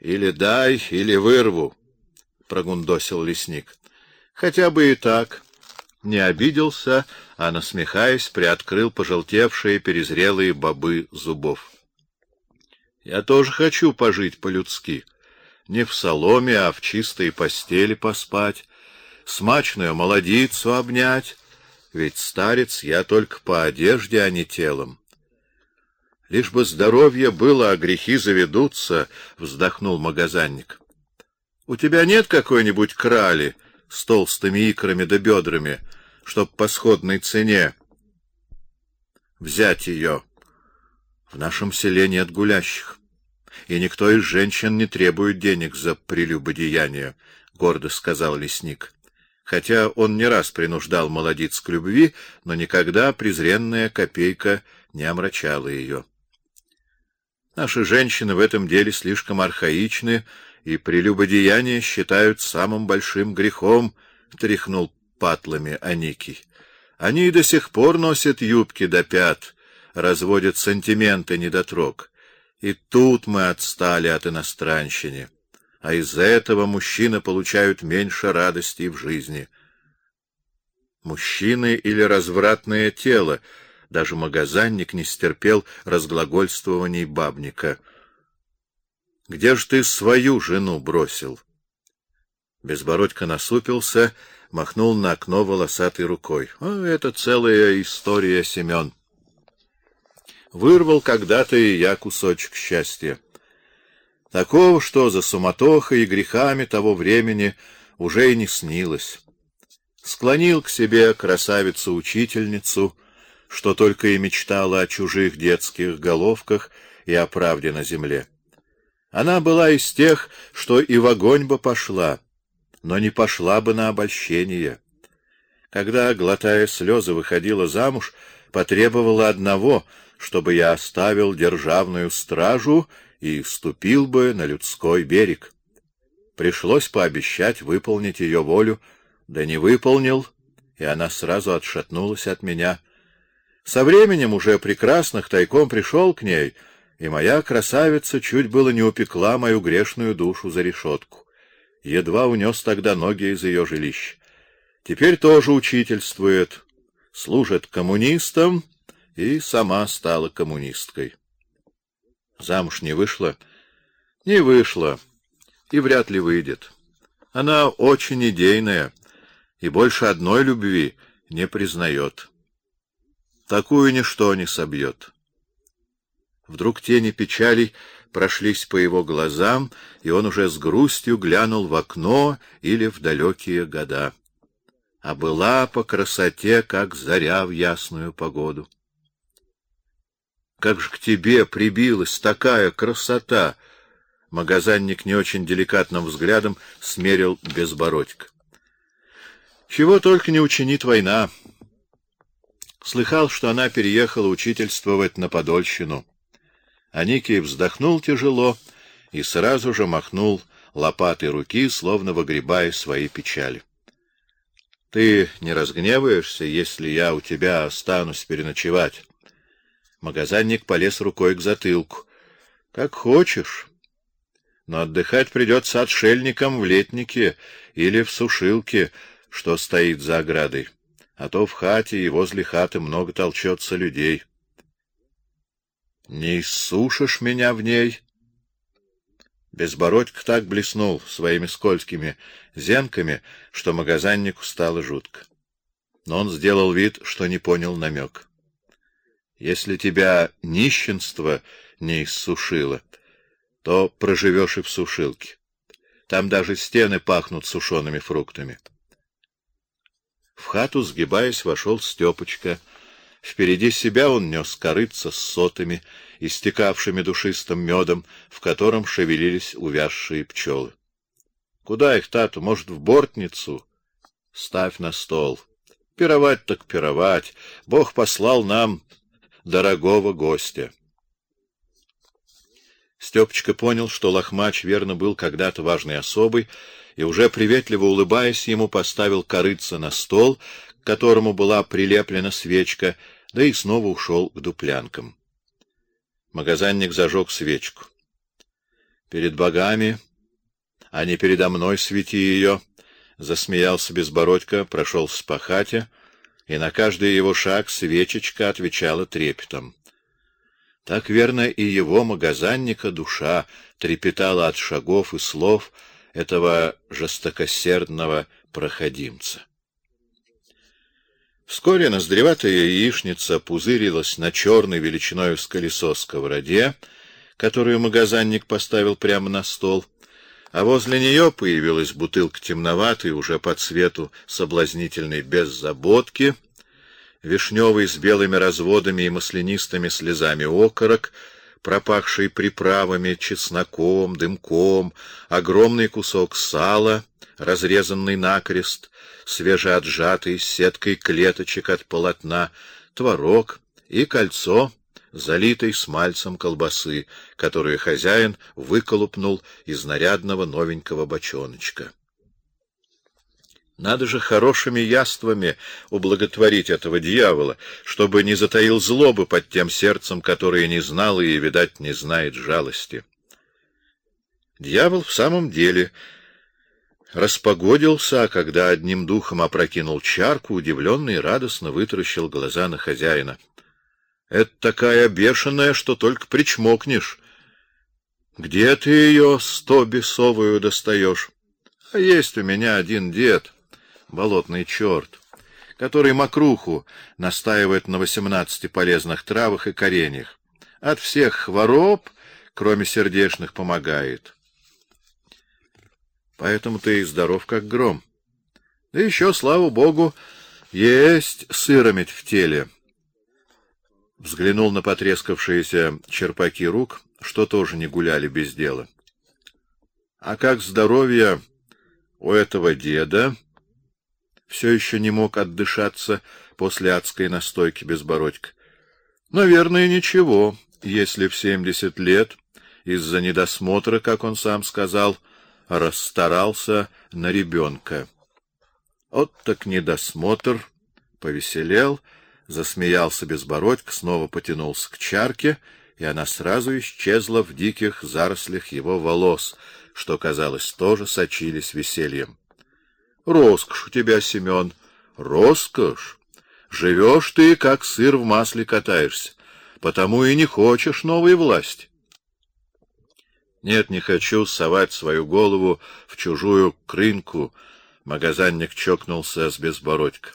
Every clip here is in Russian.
Или дай, или вырву, прогундосил лесник. Хотя бы и так. Не обиделся, а насмехаясь, приоткрыл пожелтевшие перезрелые бобы зубов. Я тоже хочу пожить по-людски, не в соломе, а в чистой постели поспать, смачную молодицу обнять, ведь старец я только по одежде, а не телом. Лишь бы здоровье было, а грехи заведутся, вздохнул магазинник. У тебя нет какой-нибудь крали с толстыми икрами да бедрами, чтоб по сходной цене взять ее? В нашем селе нет гулящих, и никто из женщин не требует денег за прелюбодеяние, гордо сказал лесник. Хотя он не раз принуждал молодиц к любви, но никогда презренная копейка не омрачала ее. Наши женщины в этом деле слишком архаичны и прелюбодеяние считают самым большим грехом, тряхнул патлами Аникий. Они до сих пор носят юбки до пят, разводят сантименты недотрог. И тут мы отстали от иностранщины, а из-за этого мужчины получают меньше радости в жизни. Мужчины или развратное тело — даже магазинник не стерпел разглагольствований бабника. Где ж ты свою жену бросил? Безбородько насупился, махнул на окно волосатой рукой. А это целая история, Семен. Вырвал когда-то и я кусочек счастья. Такого, что за суматохой и грехами того времени уже и не снилось. Склонил к себе красавицу-учительницу, что только и мечтала о чужих детских головках и о правде на земле. Она была из тех, что и в огонь бы пошла, но не пошла бы на обольщение. Когда, глотая слезы, выходила замуж, потребовала одного, чтобы я оставил державную стражу и вступил бы на людской берег. Пришлось пообещать выполнить ее волю, да не выполнил, и она сразу отшатнулась от меня. Со временем уже прекрасных тайком пришел к ней, и моя красавица чуть было не упекла мою грешную душу за решетку. Едва унес тогда ноги из ее жилища. Теперь тоже учительствует, служит коммунистам и сама стала коммунисткой. Замуж не вышла? Не вышла и вряд ли выйдет. Она очень идейная и больше одной любви не признает. Такую ничто не собьет. Вдруг тени печали прошлись по его глазам, и он уже с грустью глянул в окно или в далекие года. А была по красоте, как заря в ясную погоду. Как же к тебе прибилась такая красота! Магазинник не очень деликатным взглядом смерил безбородька. Чего только не учинит война. Слыхал, что она переехала учительствовать на Подольщину. Аникий вздохнул тяжело и сразу же махнул лопатой руки, словно выгребая свои печали. Ты не разгневаешься, если я у тебя останусь переночевать? Магазинник полез рукой к затылку. Как хочешь. Но отдыхать придется отшельникам в летнике или в сушилке, что стоит за оградой а то в хате и возле хаты много толчется людей. Не иссушишь меня в ней? Безбородько так блеснул своими скользкими зенками, что магазиннику стало жутко. Но он сделал вид, что не понял намек. Если тебя нищенство не иссушило, то проживешь и в сушилке. Там даже стены пахнут сушеными фруктами. В хату, сгибаясь, вошел Стёпочка. Впереди себя он нёс корыца с сотами, истекавшими душистым медом, в котором шевелились увязшие пчелы. Куда их, тату? Может, в бортницу? Ставь на стол. Пировать так пировать. Бог послал нам дорогого гостя. Стёпочка понял, что Лохмач верно был когда-то важной особой, и уже приветливо улыбаясь ему, поставил корыца на стол, к которому была прилеплена свечка, да и снова ушел к дуплянкам. Магазинник зажег свечку. Перед богами, а не передо мной свети ее, — засмеялся Безбородько, прошел в спахате, и на каждый его шаг свечечка отвечала трепетом. Так верно и его магазанника душа трепетала от шагов и слов этого жестокосердного проходимца. Вскоре ноздреватая яичница пузырилась на черной величиной с колесо сковороде, которую магазинник поставил прямо на стол, а возле нее появилась бутылка темноватой, уже по цвету соблазнительной беззаботки, вишневый с белыми разводами и маслянистыми слезами окорок, пропахший приправами, чесноком, дымком, огромный кусок сала, разрезанный накрест, свежеотжатый сеткой клеточек от полотна, творог и кольцо, залитой смальцем колбасы, которую хозяин выколупнул из нарядного новенького бочоночка. Надо же хорошими яствами ублаготворить этого дьявола, чтобы не затаил злобы под тем сердцем, которое не знало и, видать, не знает жалости. Дьявол в самом деле распогодился, а когда одним духом опрокинул чарку, удивленный и радостно вытаращил глаза на хозяина. — Это такая бешеная, что только причмокнешь. Где ты ее сто бесовую достаешь? А есть у меня один дед — болотный черт, который мокруху настаивает на восемнадцати полезных травах и кореньях. От всех хвороб, кроме сердечных, помогает. Поэтому ты здоров, как гром. Да еще, слава богу, есть сыромить в теле. Взглянул на потрескавшиеся черпаки рук, что тоже не гуляли без дела. А как здоровье у этого деда? Все еще не мог отдышаться после адской настойки безбородька. Наверное, ничего, если в семьдесят лет из-за недосмотра, как он сам сказал, расстарался на ребенка. Вот так недосмотр, повеселел, засмеялся безбородько, снова потянулся к чарке, и она сразу исчезла в диких зарослях его волос, что, казалось, тоже сочились весельем. Роскошь у тебя, Семен, роскошь. Живешь ты, как сыр в масле катаешься, потому и не хочешь новой власти. Нет, не хочу совать свою голову в чужую крынку. Магазинник чокнулся с безбородька.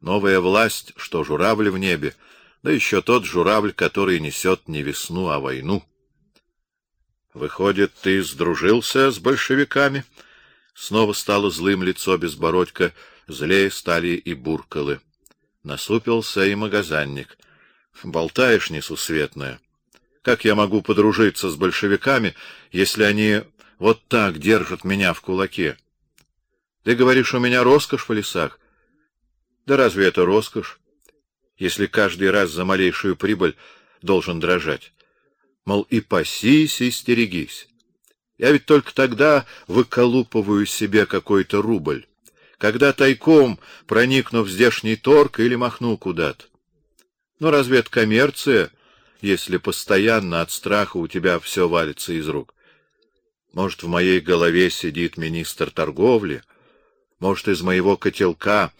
Новая власть, что журавль в небе, да еще тот журавль, который несет не весну, а войну. Выходит, ты сдружился с большевиками? — Снова стало злым лицо безбородька, злее стали и буркалы. Насупился и магазинник. Болтаешь несусветное. Как я могу подружиться с большевиками, если они вот так держат меня в кулаке? Ты говоришь, у меня роскошь в лесах. Да разве это роскошь, если каждый раз за малейшую прибыль должен дрожать? Мол, и пасись, и стерегись. Я ведь только тогда выколупываю себе какой-то рубль, когда тайком проникну в здешний торг или махну куда-то. Но разве это коммерция, если постоянно от страха у тебя все валится из рук? Может, в моей голове сидит министр торговли, может, из моего котелка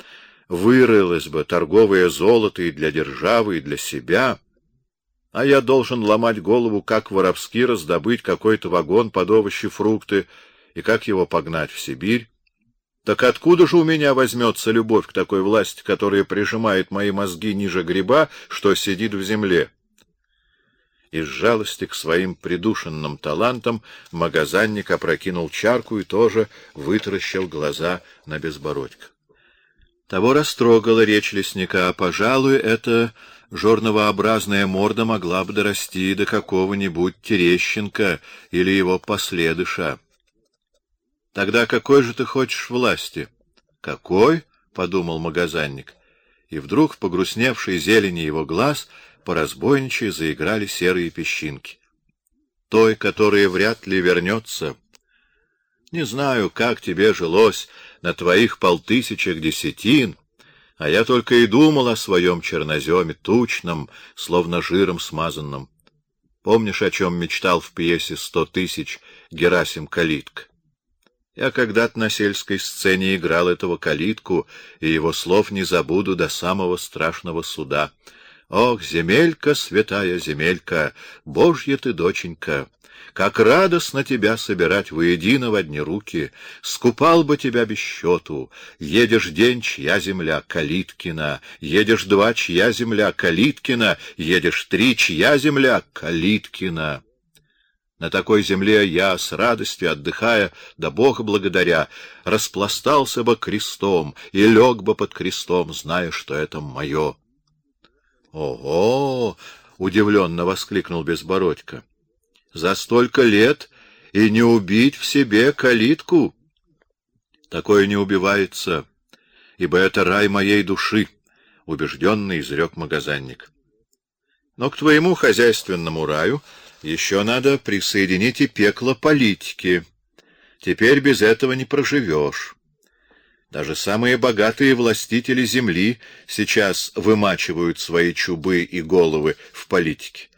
вырылось бы торговое золото и для державы, и для себя — а я должен ломать голову, как воровски раздобыть какой-то вагон под овощи, фрукты и как его погнать в Сибирь. Так откуда же у меня возьмется любовь к такой власти, которая прижимает мои мозги ниже гриба, что сидит в земле? Из жалости к своим придушенным талантам магазинник опрокинул чарку и тоже вытаращил глаза на безбородька. Того растрогала речь лесника, а, пожалуй, это жорновообразная морда могла бы дорасти до какого-нибудь Терещенко или его последыша. Тогда какой же ты хочешь власти? Какой? подумал магазинник. И вдруг в погрустневшей зелени его глаз по разбойничьи заиграли серые песчинки. Той, которая вряд ли вернется. Не знаю, как тебе жилось на твоих полтысячах десятин, а я только и думал о своем черноземе, тучном, словно жиром смазанном. Помнишь, о чем мечтал в пьесе «Сто тысяч» Герасим Калитка? Я когда-то на сельской сцене играл этого калитку, и его слов не забуду до самого страшного суда. Ох, земелька, святая земелька, Божья ты доченька! Как радостно тебя собирать воедино в одни руки! Скупал бы тебя без счету. Едешь день, чья земля, Калиткина. Едешь два, чья земля, Калиткина. Едешь три, чья земля, Калиткина. На такой земле я, с радостью отдыхая, да Бога благодаря, распластался бы крестом и лег бы под крестом, зная, что это мое. — Ого! — удивленно воскликнул Безбородько за столько лет и не убить в себе калитку. Такое не убивается, ибо это рай моей души, — убежденно изрек магазинник. Но к твоему хозяйственному раю еще надо присоединить и пекло политики. Теперь без этого не проживешь. Даже самые богатые властители земли сейчас вымачивают свои чубы и головы в политике.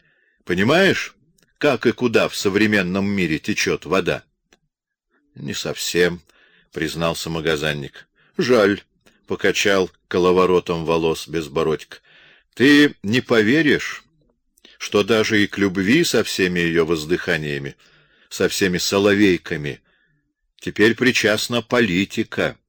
Понимаешь? как и куда в современном мире течет вода. — Не совсем, — признался магазинник. — Жаль, — покачал коловоротом волос безбородька. — Ты не поверишь, что даже и к любви со всеми ее воздыханиями, со всеми соловейками, теперь причастна политика. —